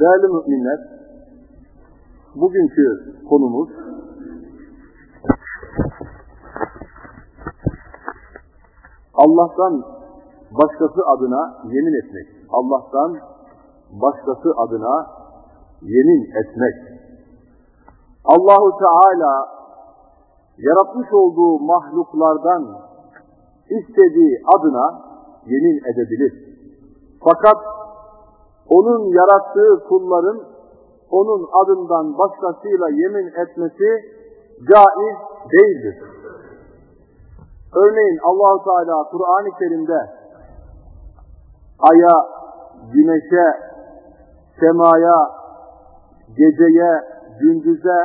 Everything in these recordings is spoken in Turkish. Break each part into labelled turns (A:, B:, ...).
A: Değerli müminler, bugünkü konumuz Allah'tan başkası adına yemin etmek. Allah'tan başkası adına yemin etmek. Allahu Teala yaratmış olduğu mahluklardan istediği adına yemin edebilir. Fakat onun yarattığı kulların onun adından başkasıyla yemin etmesi caiz değildir. Örneğin Allahu Teala Kur'an-ı Kerim'de aya, güneşe, semaya, geceye, gündüze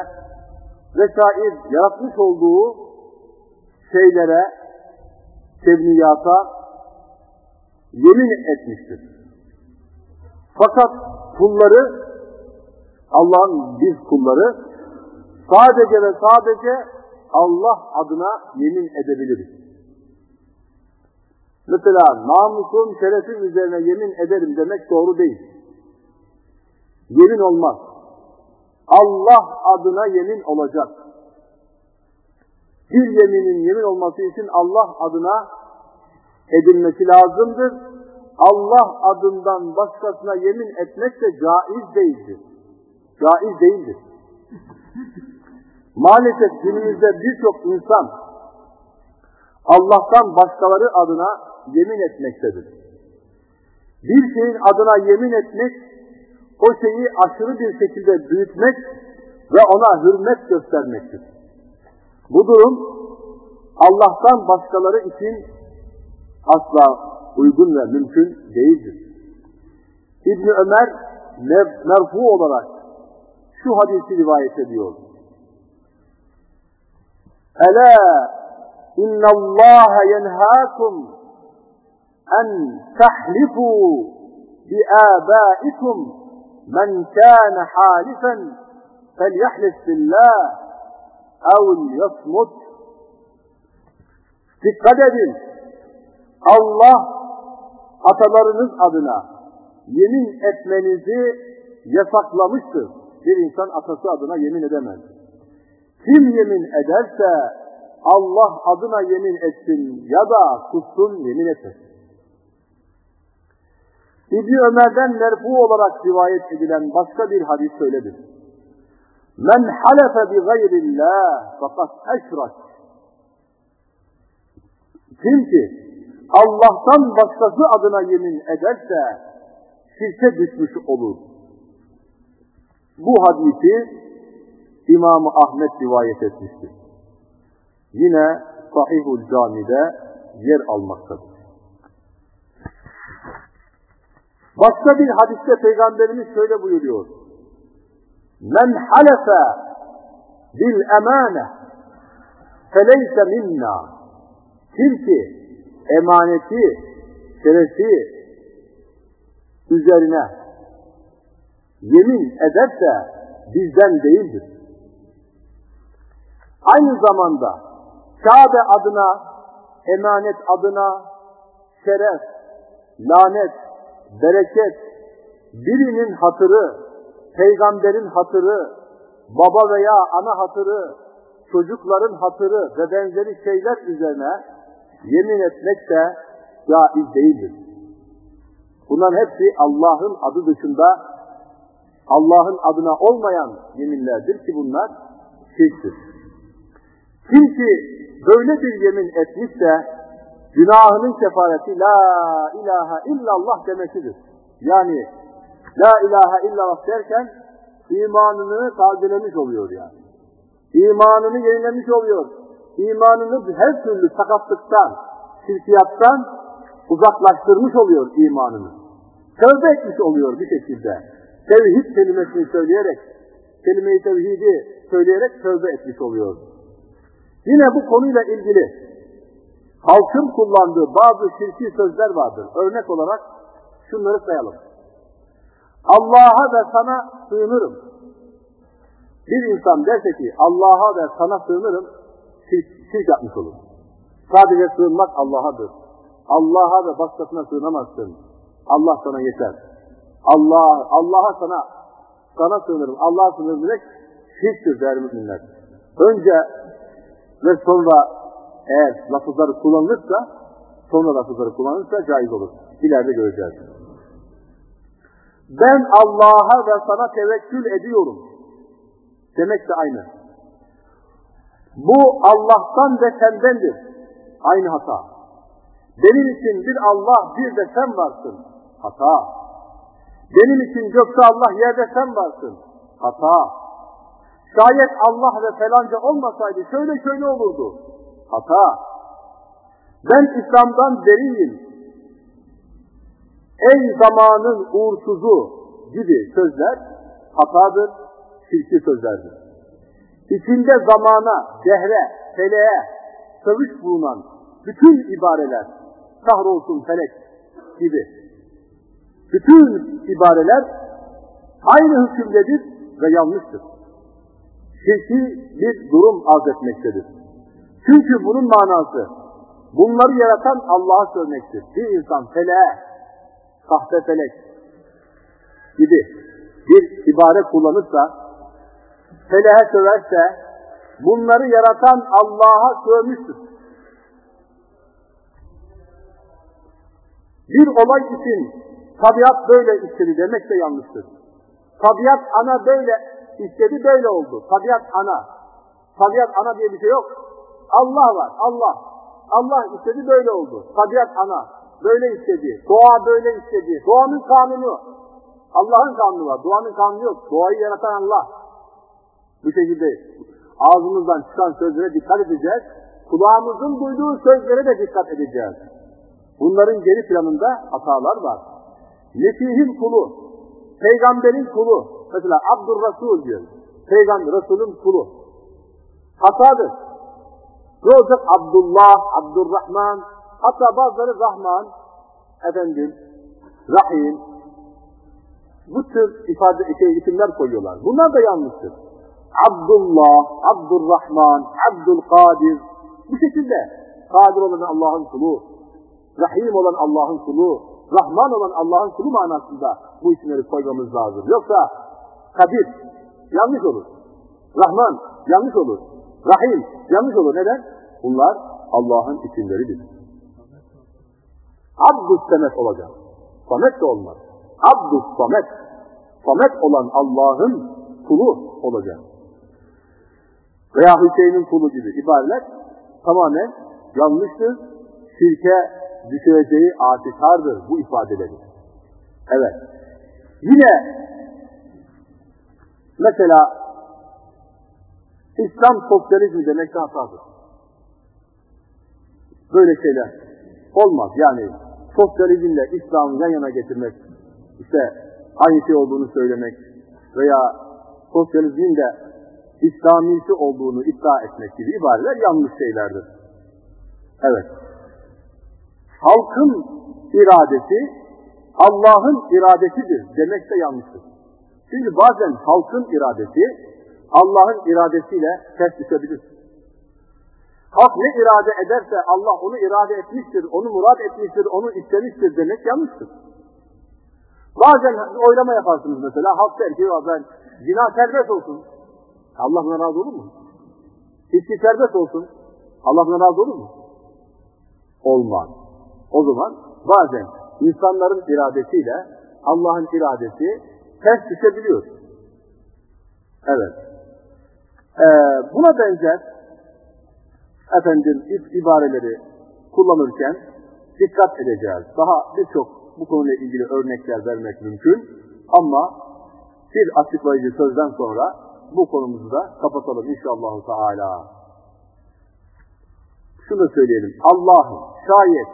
A: vesaire yaratmış olduğu şeylere, tebniyata yemin etmiştir. Fakat kulları, Allah'ın biz kulları sadece ve sadece Allah adına yemin edebiliriz. Mesela namusum, şerefim üzerine yemin ederim demek doğru değil. Yemin olmaz. Allah adına yemin olacak. Bir yeminin yemin olması için Allah adına edilmesi lazımdır. Allah adından başkasına yemin etmek de caiz değildir. Caiz değildir. Maalesef günümüzde birçok insan Allah'tan başkaları adına yemin etmektedir. Bir şeyin adına yemin etmek, o şeyi aşırı bir şekilde büyütmek ve ona hürmet göstermektir. Bu durum Allah'tan başkaları için asla uygun ve mümkün değildir. İbni Ömer merfu olarak şu hadisi rivayet ediyor. Ela inna Allah yenhâkum en tahlifu bi âbâikum men kâne hâlifen felyahlif billah ev yasmut. Dikkat edin. Allah atalarınız adına yemin etmenizi yasaklamıştır. Bir insan atası adına yemin edemez. Kim yemin ederse Allah adına yemin etsin ya da sussun yemin etmesin. İbni Ömer'den merfu olarak rivayet edilen başka bir hadis söyledir. Men halefe bi gayrillah fakat eşrak. Kim ki Allah'tan başkası adına yemin ederse şirke düşmüş olur. Bu hadisi İmam Ahmet rivayet etmiştir. Yine Sahihul Cami'de yer almaktadır. Başka bir hadiste Peygamberimiz şöyle buyuruyor. Men halefe bil emane feleyse minna. Kim ki emaneti, şerefi üzerine yemin ederse bizden değildir. Aynı zamanda Kabe adına, emanet adına, şeref, lanet, bereket, birinin hatırı, peygamberin hatırı, baba veya ana hatırı, çocukların hatırı ve benzeri şeyler üzerine yemin etmek de caiz değildir. Bunların hepsi Allah'ın adı dışında Allah'ın adına olmayan yeminlerdir ki bunlar şirktir. Kim ki böyle bir yemin etmişse günahının kefareti la ilahe illallah demesidir. Yani la ilahe illallah derken imanını tazelemiş oluyor yani. İmanını yenilemiş oluyor. İmanını her türlü sakatlıktan, şirkiyattan uzaklaştırmış oluyor imanını. Tövbe etmiş oluyor bir şekilde. Tevhid kelimesini söyleyerek, kelime-i tevhidi söyleyerek tövbe etmiş oluyor. Yine bu konuyla ilgili halkın kullandığı bazı şirki sözler vardır. Örnek olarak şunları sayalım. Allah'a ve sana sığınırım. Bir insan derse ki Allah'a ve sana sığınırım, şirk, yapmış olur. Sadece sığınmak Allah'adır. Allah'a ve başkasına sığınamazsın. Allah sana yeter. Allah Allah'a sana sana sığınırım, Allah'a sığınırım demek şirktir değerli müminler. Önce ve sonra eğer lafızları kullanılırsa, sonra lafızları kullanılırsa caiz olur. İleride göreceğiz. Ben Allah'a ve sana tevekkül ediyorum. Demek de aynı. Bu Allah'tan ve sendendir. Aynı hata. Benim için bir Allah, bir de sen varsın. Hata. Benim için gökte Allah, yerde sen varsın. Hata. Şayet Allah ve felanca olmasaydı şöyle şöyle olurdu. Hata. Ben İslam'dan beriyim. Ey zamanın uğursuzu gibi sözler hatadır, şirki sözlerdir. İçinde zamana, dehre, feleğe, sövüş bulunan bütün ibareler, kahrolsun felek gibi. Bütün ibareler aynı hükümdedir ve yanlıştır. Şirki bir durum arz etmektedir. Çünkü bunun manası bunları yaratan Allah'a sövmektir. Bir insan feleğe, sahte felek gibi bir ibare kullanırsa, feleğe söverse, bunları yaratan Allah'a sövmüştür. Bir olay için tabiat böyle istedi demek de yanlıştır. Tabiat ana böyle istedi böyle oldu. Tabiat ana. Tabiat ana diye bir şey yok. Allah var, Allah. Allah istedi böyle oldu. Tabiat ana. Böyle istedi. Doğa böyle istedi. Doğanın kanunu. Allah'ın kanunu var. Doğanın kanunu yok. Doğayı yaratan Allah. Bu şekilde ağzımızdan çıkan sözlere dikkat edeceğiz. Kulağımızın duyduğu sözlere de dikkat edeceğiz. Bunların geri planında hatalar var. Mesih'in kulu, peygamberin kulu, mesela Abdurrasul diyor. Peygamber, Resul'ün kulu. Hatadır. Ne olacak? Abdullah, Abdurrahman, hatta bazıları Rahman, efendim, Rahim, bu tür ifade, şey, isimler koyuyorlar. Bunlar da yanlıştır. Abdullah, Abdurrahman, Abdülkadir, bu şekilde kadir olan Allah'ın kulu, Rahim olan Allah'ın kulu, Rahman olan Allah'ın kulu manasında bu isimleri koymamız lazım. Yoksa Kadir yanlış olur. Rahman yanlış olur. Rahim yanlış olur. Neden? Bunlar Allah'ın isimleridir. Abdus Samet olacak. Samet de olmaz. Abdus Samet. Samet olan Allah'ın kulu olacak. Veya Hüseyin'in kulu gibi ibareler tamamen yanlıştır. Şirke düşüreceği aşikardır bu ifadeleri. Evet. Yine mesela İslam sosyalizmi demek de hatadır. Böyle şeyler olmaz. Yani sosyalizmle İslam'ı yan yana getirmek, işte aynı şey olduğunu söylemek veya sosyalizmin de İslamisi olduğunu iddia etmek gibi ibareler yanlış şeylerdir. Evet. Halkın iradesi Allah'ın iradesidir demek de yanlıştır. Çünkü bazen halkın iradesi Allah'ın iradesiyle ters düşebilir. Halk ne irade ederse Allah onu irade etmiştir, onu murad etmiştir, onu istemiştir demek yanlıştır. Bazen oylama yaparsınız mesela, halk der ki ben zina serbest olsun. Allah buna razı olur mu? İçki serbest olsun. Allah buna razı olur mu? Olmaz. O zaman bazen insanların iradesiyle Allah'ın iradesi ters düşebiliyor. Evet. Ee, buna benzer efendim ibareleri kullanırken dikkat edeceğiz. Daha birçok bu konuyla ilgili örnekler vermek mümkün ama bir açıklayıcı sözden sonra bu konumuzu da kapatalım inşallah Teala. Şunu söyleyelim. Allah'ım şayet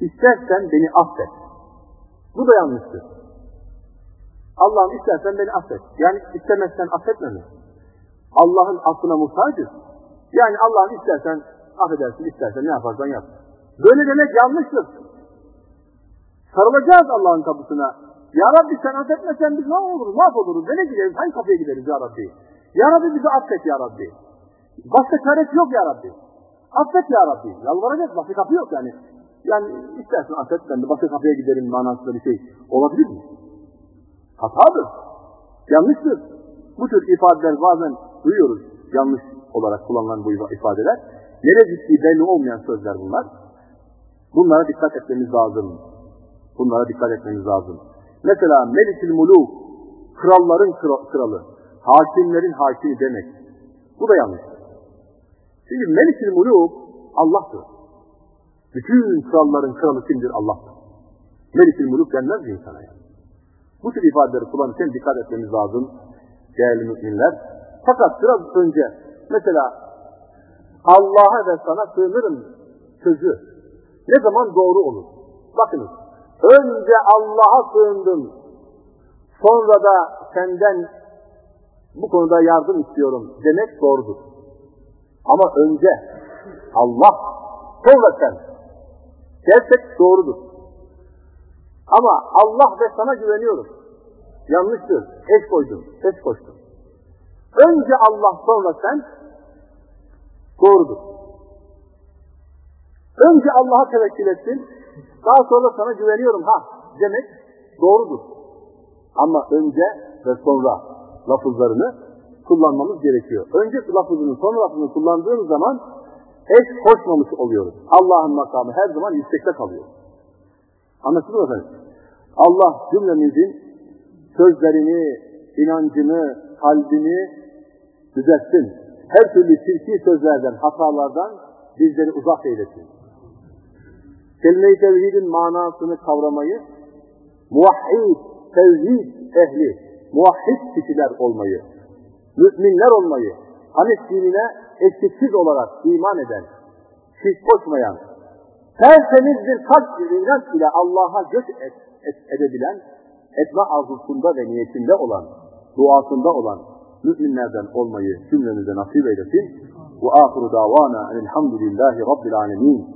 A: istersen beni affet. Bu da yanlıştır. Allah'ım istersen beni affet. Yani istemezsen affetme? Allah'ın affına muhtacız. Yani Allah'ım istersen affedersin, istersen ne yaparsan yap. Böyle demek yanlıştır. Sarılacağız Allah'ın kapısına. Ya Rabbi sen affetmesen biz ne oluruz, mahvoluruz, nereye gideriz, hangi kapıya gideriz Ya Rabbi? Ya Rabbi bizi affet Ya Rabbi. Başka çaresi yok Ya Rabbi. Affet Ya Rabbi. Yalvaracağız, başka kapı yok yani. Yani istersen affet ben de başka kapıya giderim manasında bir şey olabilir mi? Hatadır. Yanlıştır. Bu tür ifadeler bazen duyuyoruz. Yanlış olarak kullanılan bu ifadeler. Nereye gittiği belli olmayan sözler bunlar. Bunlara dikkat etmemiz lazım. Bunlara dikkat etmemiz lazım. Mesela Melikül Muluk, kralların kralı, hakimlerin hakimi demek. Bu da yanlış. Çünkü Melikül Muluk Allah'tır. Bütün kralların kralı kimdir? Allah'tır. Melikül Muluk denmez mi insana yani? Bu tür ifadeleri kullanırken dikkat etmemiz lazım değerli müminler. Fakat biraz önce mesela Allah'a ve sana sığınırım sözü ne zaman doğru olur? Bakınız. Önce Allah'a sığındım. Sonra da senden bu konuda yardım istiyorum demek doğrudur. Ama önce Allah, sonra sen. Gerçek doğrudur. Ama Allah ve sana güveniyorum. Yanlıştır. Eş koydum. Eş koştum. Önce Allah sonra sen doğrudur. Önce Allah'a tevekkül ettin. Daha sonra sana güveniyorum ha demek doğrudur. Ama önce ve sonra lafızlarını kullanmamız gerekiyor. Önce lafızını sonra lafızını kullandığımız zaman eş koşmamış oluyoruz. Allah'ın makamı her zaman yüksekte kalıyor. Anlaşıldı mı efendim? Allah cümlemizin sözlerini, inancını, kalbini düzeltsin. Her türlü çirkin sözlerden, hatalardan bizleri uzak eylesin. Kelime-i tevhidin manasını kavramayı, muvahhid, tevhid ehli, muvahhid kişiler olmayı, müminler olmayı, Hanis dinine eksiksiz olarak iman eden, şirk koşmayan, tertemiz bir kalp inanç ile Allah'a göç et, et, edebilen, etme arzusunda ve niyetinde olan, duasında olan müminlerden olmayı cümlemize nasip eylesin. Ve ahiru davana elhamdülillahi rabbil alemin.